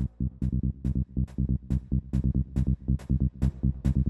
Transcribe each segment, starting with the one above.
Thank you.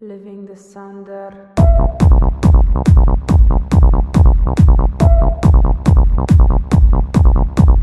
Living the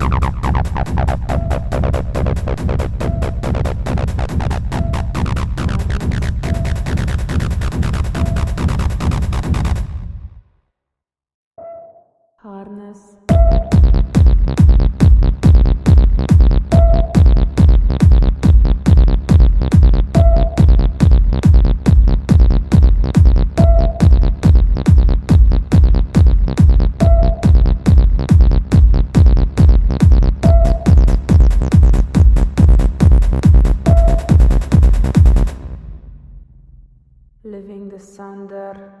Sunder. Harness. Thunder.